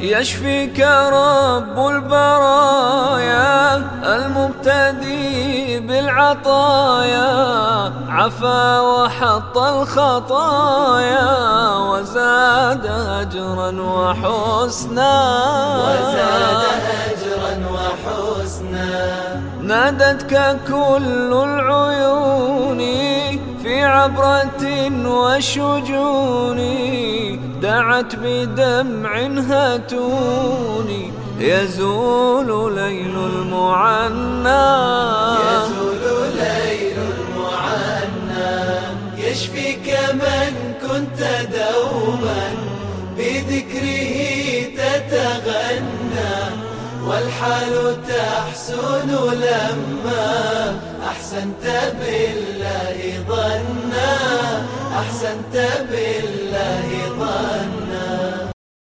يشفيك رب البرايا المبتدي بالعطايا. عفا وحط الخطايا وزاد أجرا وحسنا. وزاد أجرا وحسنا. نادتك كل العيون عبرة وشجون دعت بدمع هتوني يزول ليل المعنى. يزول ليل المعنى. يشفيك من كنت دوما بذكره تتغنى. والحال تحسن لما أحسنت بالله ظنا. أحسنت بالله ظنا